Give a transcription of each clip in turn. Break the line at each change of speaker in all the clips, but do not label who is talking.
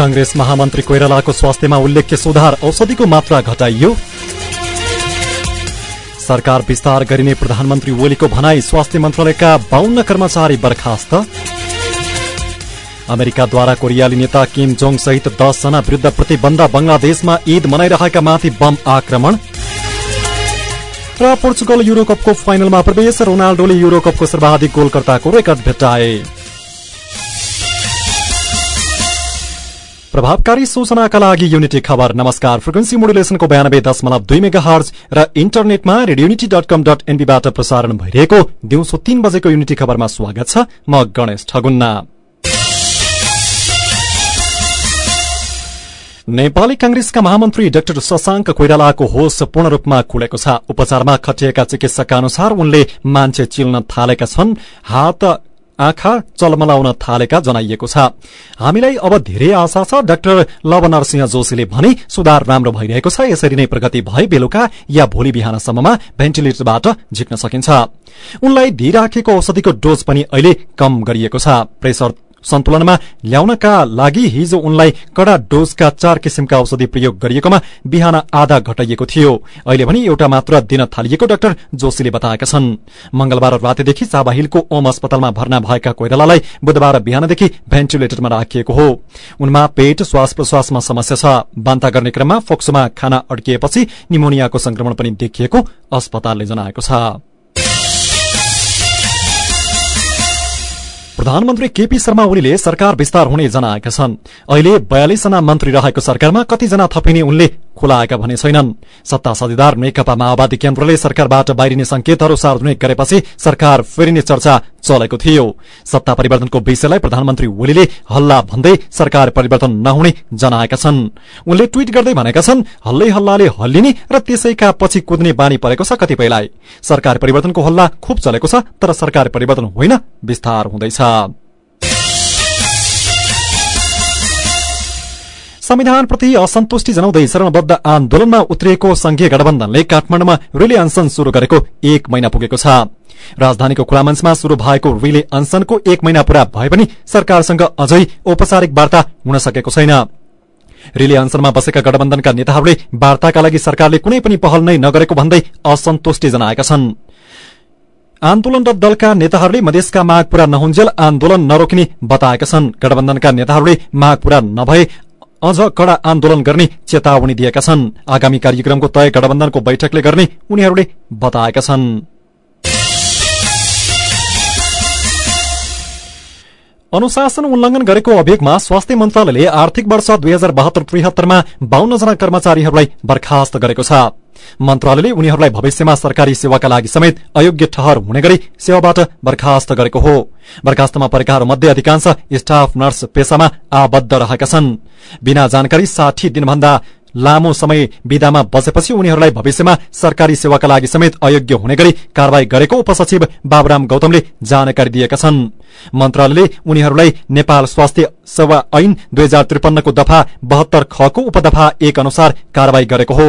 कांग्रेस महामन्त्री कोइरालाको स्वास्थ्यमा उल्लेख्य सुधार औषधिको मात्रा घटाइयो। सरकार विस्तार गरिने प्रधानमन्त्री ओलीको भनाई स्वास्थ्य मन्त्रालयका बाहन्न कर्मचारी बर्खास्त। अमेरिकाद्वारा कोरियाली नेता किम जोङ सहित दसजना विरूद्ध प्रतिबन्ध बंगलादेशमा ईद मनाइरहेका माथि बम आक्रमण। र पोर्चुगल युरोकपको फाइनलमा प्रवेश रोनाल्डोले युरोकपको सर्वाधिक गोलकर्ताको रेकर्ड भेट्टाए। प्रभावकारी सूचनाका लागि युनिटी खबर। नमस्कार। फ्रिक्वेन्सी मोडुलेसनको बयानब्बे दशमलव दुई मेगा हर्ज र इन्टरनेटमा रेडियोनिटी डट कम डट एनबीबाट प्रसारण भइरहेको दिउँसो तीन बजेको युनिटी खबरमा स्वागत छ। म गणेश ठगुन्ना। नेपाली कांग्रेसका महामन्त्री डाक्टर शशाङ्क कोइरालाको होस पूर्ण रूपमा खुलेको छ। उपचारमा खटिएका चिकित्सकका अनुसार उनले मान्छे चिल्न थालेका छन्। हात आँखा चलमलाउन थालेका जनाइएको छ। हामीलाई अब धेरै आशा छ डाक्टर लव नरसिंह जोशीले भने सुधार राम्रो भइरहेको छ। यसरी नै प्रगति भए बेलुका या भोलि बिहानसम्ममा भेन्टिलेटरबाट झिक्न सकिन्छ। उनलाई दिइराखेको औषधिको डोज पनि अहिले कम गरिएको छ। प्रेसर सन्तुलनमा ल्याउनका लागि हिजो उनलाई कड़ा डोजका चार किसिमका औषधि प्रयोग गरिएकोमा बिहान आधा घटाइएको थियो। अहिले भने एउटा मात्र दिन थालिएको डाक्टर जोशीले बताएका छन्। मंगलबार रातेदेखि चाबाहिलको ओम अस्पतालमा भर्ना भएका कोइरालालाई बुधबार बिहानदेखि भेन्टिलेटरमा राखिएको हो। उनमा पेट श्वास प्रश्वासमा समस्या छ। बान्ता गर्ने क्रममा फोक्सोमा खाना अड्किएपछि निमोनियाको संक्रमण पनि देखिएको अस्पतालले जनाएको छ। प्रधानमन्त्री केपी शर्मा ओलीले सरकार विस्तार हुने जनाएका छन्। अहिले बयालिसजना मन्त्री रहेको सरकारमा कतिजना थपिने उनले खुलाएका भने छैनन्। सत्ता साझेदार नेकपा माओवादी केन्द्रले सरकारबाट बाहिरिने संकेतहरू सार्वजनिक गरेपछि सरकार फेरिने चर्चा चलेको थियो। सत्ता परिवर्तनको विषयलाई प्रधानमन्त्री ओलीले हल्ला भन्दै सरकार परिवर्तन नहुने जनाएका छन्। उनले ट्वीट गर्दै भनेका छन् हल्लै हल्लाले हल्लिने र त्यसैका पछि कुद्ने बानी परेको छ कतिपयलाई। सरकार परिवर्तनको हल्ला खुब चलेको छ तर सरकार परिवर्तन होइन विस्तार हुँदैछ। संविधानप्रति असन्तुष्टि जनाउँदै चरणबद्ध आन्दोलनमा उत्रिएको संघीय गठबन्धनले काठमाडौँमा रिले अनसन शुरू गरेको एक महिना पुगेको छ। राजधानीको खुला मञ्चमा शुरू भएको रिले अनसनको एक महिना पूरा भए पनि सरकारसँग अझै औपचारिक वार्ता हुन सकेको छैन। रिले अनसनमा बसेका गठबन्धनका नेताहरूले वार्ताका लागि सरकारले कुनै पनि पहल नै नगरेको भन्दै असन्तुष्टि जनाएका छन्। आन्दोलनरत दलका नेताहरूले मधेसका माग पूरा नहुन्जेल आन्दोलन नरोकिने बताएका छन्। गठबन्धनका नेताहरूले माग पूरा नभए अझ कड़ा आन्दोलन गर्ने चेतावनी दिएका छन्। आगामी कार्यक्रमको तय गठबन्धनको बैठकले गर्ने उनीहरूले बताएका छन्। अनुशासन उल्लंघन गरेको अभियोगमा स्वास्थ्य मन्त्रालयले आर्थिक वर्ष दुई हजार बहत्तर त्रिहत्तरमा बाहन्नजना कर्मचारीहरूलाई बर्खास्त गरेको छ। मन्त्रालयले उनीहरूलाई भविष्यमा सरकारी सेवाका लागि समेत अयोग्य ठहर हुने गरी सेवाबाट बर्खास्त गरेको हो। बर्खास्तमा परेकाहरूमध्ये अधिकांश स्टाफ नर्स पेसामा आबद्ध रहेका छन्। बिना जानकारी साठी दिनभन्दा लामो समय विदामा बसेपछि उनीहरूलाई भविष्यमा सरकारी सेवाका लागि समेत अयोग्य हुने गरी कार्यवाही गरेको उपसचिव बाबुराम गौतमले जानकारी दिएका छन्। मन्त्रालयले उनीहरूलाई नेपाल स्वास्थ्य सेवा ऐन दुई हजार त्रिपन्नको दफा बहत्तर खको उपदफा एक अनुसार कार्यवाही गरेको हो।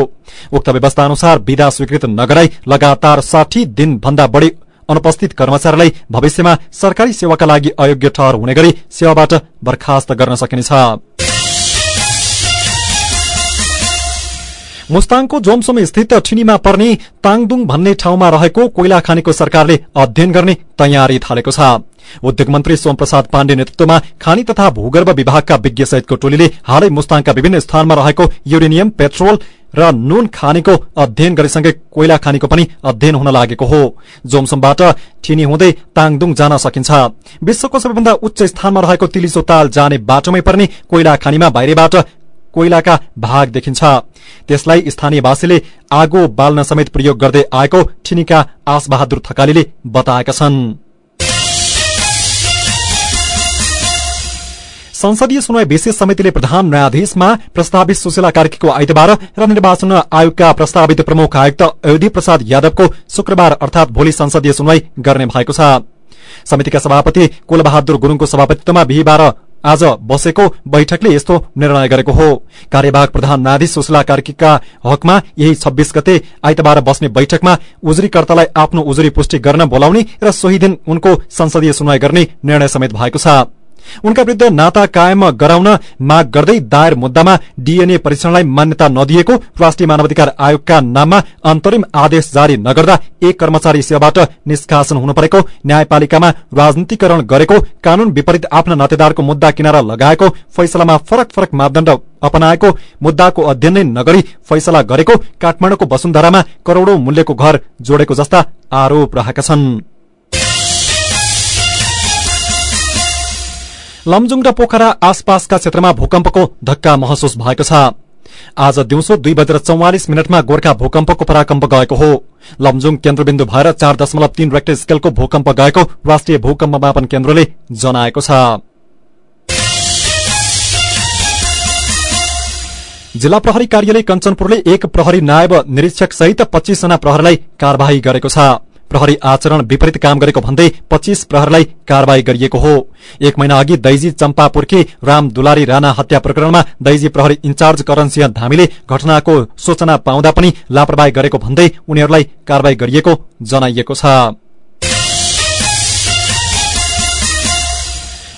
उक्त व्यवस्था अनुसार विदा स्वीकृत नगराई लगातार साठी दिनभन्दा बढ़ी अनुपस्थित कर्मचारीलाई भविष्यमा सरकारी सेवाका लागि अयोग्य ठहर हुने गरी सेवाबाट बर्खास्त गर्न सकिनेछ। मुस्ताङको जोमसोम स्थित ठिनीमा पर्ने ताङदुङ भन्ने ठाउँमा रहेको कोइला खानीको सरकारले अध्ययन गर्ने तयारी थालेको छ। उद्योग मन्त्री सोमप्रसाद पाण्डे नेतृत्वमा खानी तथा भूगर्भ विभागका विज्ञ सहितको टोलीले हालै मुस्ताङका विभिन्न स्थानमा रहेको युरेनियम पेट्रोल र नुन खानीको अध्ययन गरेसँगै कोइला खानीको पनि अध्ययन हुन लागेको हो। जोमसोमबाट ठिनी हुँदै ताङदुङ जान सकिन्छ। विश्वको सबैभन्दा उच्च स्थानमा रहेको तिलिसो ताल जाने बाटोमै पर्ने कोइला खानीमा बाहिरबाट कोइलाका भाग देखिन्छ। त्यसलाई स्थानीयवासीले आगो बाल्न समेत प्रयोग गर्दै आएको ठिनीका आसबहादुर थकालीले बताएका छन्। संसदीय सुनवाई विशेष समितिले प्रधान न्यायाधीशमा प्रस्तावित सुशीला कार्कीको आइतबार र निर्वाचन आयोगका प्रस्तावित प्रमुख आयुक्त अयोधी प्रसाद यादवको शुक्रबार अर्थात भोलि संसदीय सुनवाई गर्ने भएको छ। समितिका सभापति कुलबहादुर गुरूङको सभापतित्वमा बिहिबार आज बसेको बैठकले यस्तो निर्णय गरेको हो। कार्यवाहक प्रधान न्यायाधीश सुशीला कार्कीका हकमा यही छब्बीस गते आइतबार बस्ने बैठकमा उजुरीकर्तालाई आफ्नो उजुरी पुष्टि गर्न बोलाउने र सोही दिन उनको संसदीय सुनवाई गर्ने निर्णय समेत भएको छ। उनका विरूद्ध नाता कायम गराउन माग गर्दै दायर मुद्दामा डीएनए परीक्षणलाई मान्यता नदिएको राष्ट्रिय मानवाधिकार आयोगका नाममा अन्तरिम आदेश जारी नगर्दा एक कर्मचारी सेवाबाट निष्कासन हुनु परेको न्यायपालिकामा राजनीतिकरण गरेको कानून विपरीत आफ्ना नातेदारको मुद्दा किनारा लगाएको फैसलामा फरक फरक मापदण्ड अपनाएको मुद्दाको अध्ययन नै नगरी फैसला गरेको काठमाडौँको वसुन्धरामा करोड़ौं मूल्यको घर जोडेको जस्ता आरोप रहेका छन्। लमजुङ र पोखरा आसपासका क्षेत्रमा भूकम्पको धक्का महसुस भएको छ। आज दिउँसो दुई बजेर चौवालिस मिनटमा गोर्खा भूकम्पको पराकम्प गएको हो। लमजुङ केन्द्रबिन्दु भएर चार दशमलव तीन रेक्टर स्केलको भूकम्प गएको राष्ट्रिय भूकम्प मापन केन्द्रले जनाएको छ। जिल्ला प्रहरी कार्यालय कञ्चनपुरले एक प्रहरी नायब निरीक्षक सहित पच्चीसजना प्रहरीलाई कार्यवाही गरेको छ। प्रहरी आचरण विपरीत काम गरेको भन्दै पच्चीस प्रहरीलाई कार्यवाही गरिएको हो। एक महिना अघि दैजी चम्पापुर्की राम दुलारी राणा हत्या प्रकरणमा दैजी प्रहरी इन्चार्ज करणसिंह धामीले घटनाको सूचना पाउँदा पनि लापरवाही गरेको भन्दै उनीहरूलाई कार्यवाही गरिएको जनाइएको छ।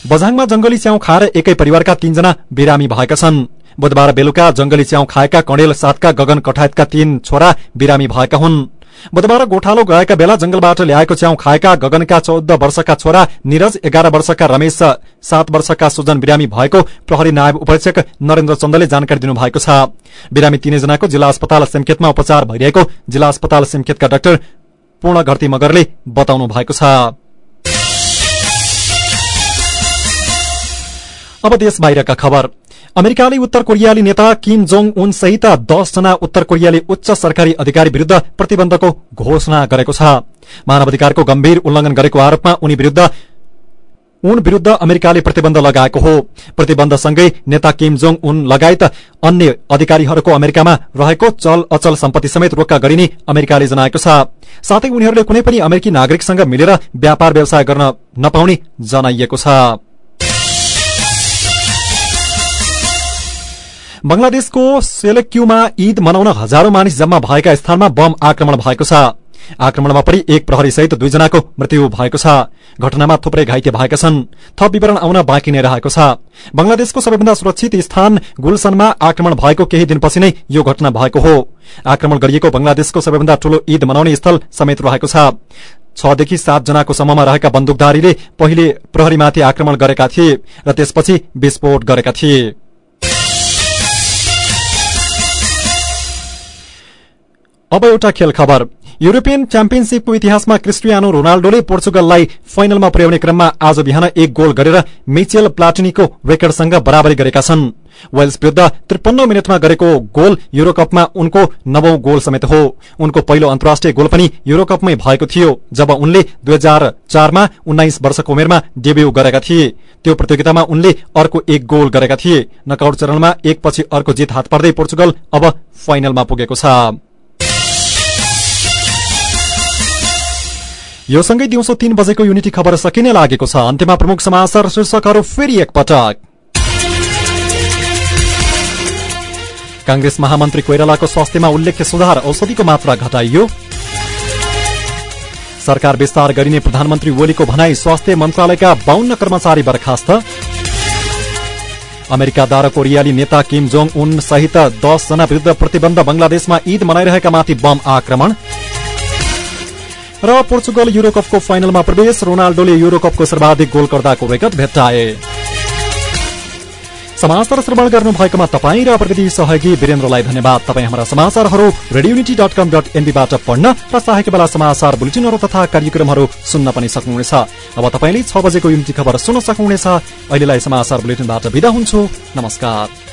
बझाङमा जंगली च्याउ खाएर एकै परिवारका तीनजना बिरामी भएका छन्। बुधबार बेलुका जंगली च्याउ खाएका कणेल सातका गगन कठायतका तीन छोरा बिरामी भएका हुन्। बुधबार गोठालो गएका बेला जंगलबाट ल्याएको च्याउ खाएका गगनका चौध वर्षका छोरा निरज एघार वर्षका रमेश सात वर्षका सुजन बिरामी भएको प्रहरी नायब उपरीक्षक नरेन्द्र चन्दले जानकारी दिनुभएको छ। बिरामी तीनैजनाको जिल्ला अस्पताल सिमखेतमा उपचार भइरहेको जिल्ला अस्पताल सिमखेतका डाक्टर पूर्ण घरती मगरले बताउनु भएको छ। अब देश बाहिरका खबर। अमेरिकाले उत्तर कोरियाली नेता किम जोङ उन सहित दसजना उत्तर कोरियाली उच्च सरकारी अधिकारी विरूद्ध प्रतिबन्धको घोषणा गरेको छ। मानवाधिकारको गम्भीर उल्लंघन गरेको आरोपमा उनी विरूद्ध उन विरूद्ध अमेरिकाले प्रतिबन्ध लगाएको हो। प्रतिबन्धसँगै नेता किम जोङ उन लगायत अन्य अधिकारीहरूको अमेरिकामा रहेको चल अचल सम्पत्ति समेत रोक्का गरिने अमेरिकाले जनाएको छ। साथै उनीहरूले कुनै पनि अमेरिकी नागरिकसँग मिलेर व्यापार व्यवसाय गर्न नपाउने जनाइएको छ। बंगलादेशको सेलेक्यूमा ईद मनाउन हजारौं मानिस जम्मा भएका स्थानमा बम आक्रमण भएको छ। आक्रमणमा पनि एक प्रहरी सहित दुईजनाको मृत्यु भएको छ। घटनामा थुप्रै घाइते भएका छन्। थप विवरण आउन बाँकी नै रहेको छ। बंगलादेशको सबैभन्दा सुरक्षित स्थान गुलसनमा आक्रमण भएको केही दिनपछि नै यो घटना भएको हो। आक्रमण गरिएको बंगलादेशको सबैभन्दा ठूलो ईद मनाउने स्थल समेत रहेको छ। छदेखि सातजनाको समूहमा रहेका बन्दुकधारीले पहिले प्रहरीमाथि आक्रमण गरेका थिए र त्यसपछि विस्फोट गरेका थिए। अब एउटा खेल खबर। युरोपियन च्याम्पियनशीपको इतिहासमा क्रिस्टियानो रोनाल्डोले पोर्चुगललाई फाइनलमा पुर्याउने क्रममा आज बिहान एक गोल गरेर मिचेल प्लाटिनीको रेकर्डसँग बराबरी गरेका छन्। वेल्स विरूद्ध त्रिपन्न मिनटमा गरेको गोल युरोकपमा उनको नवौं गोल समेत हो। उनको पहिलो अन्तर्राष्ट्रिय गोल पनि युरोकपमै भएको थियो जब उनले दुई हजार चारमा उन्नाइस वर्षको उमेरमा डेब्यू गरेका थिए। त्यो प्रतियोगितामा उनले अर्को एक गोल गरेका थिए। नकआउट चरणमा एकपछि अर्को जित हात पर्दै पोर्चुगल अब फाइनलमा पुगेको छ। यो सँगै दिउँसो तीन बजेको युनिटी खबर सकिने लागेको छ। अन्त्यमा प्रमुख समाचार शीर्षकहरू फेरि एकपटक। कांग्रेस महामन्त्री कोइरालाको स्वास्थ्यमा उल्लेख्य सुधार औषधिको मात्रा घटाइयो। सरकार विस्तार गरिने प्रधानमन्त्री ओलीको भनाई स्वास्थ्य मन्त्रालयका बाहन्न कर्मचारी बर्खास्त। अमेरिकाद्वारा कोरियाली नेता किम जोङ उन सहित दसजना विरूद्ध प्रतिबन्ध बंगलादेशमा ईद मनाइरहेका माथि बम आक्रमण। र पोर्चुगल युरोकपको फाइनलमा प्रवेश रोनाल्डोले युरोकपको सर्वाधिक गोल गर्दाको रेकर्ड भेट्टाए। समाचार श्रवण गर्नुभएकोमा तपाईँ र प्रविधि सहयोगी वीरेन्द्रलाई धन्यवाद। तपाईँ हाम्रा समाचारहरू रेडियोनिटी डट कम डट एनबीबाट पढ्न र चाहेको बेला समाचार बुलेटिनहरू तथा कार्यक्रमहरू सुन्न पनि सक्नुहुनेछ। अब तपाईँले छ बजेको युनिटी खबर सुन्न सक्नुहुनेछ। अहिलेलाई समाचार बुलेटिनबाट विदा हुन्छु। नमस्कार।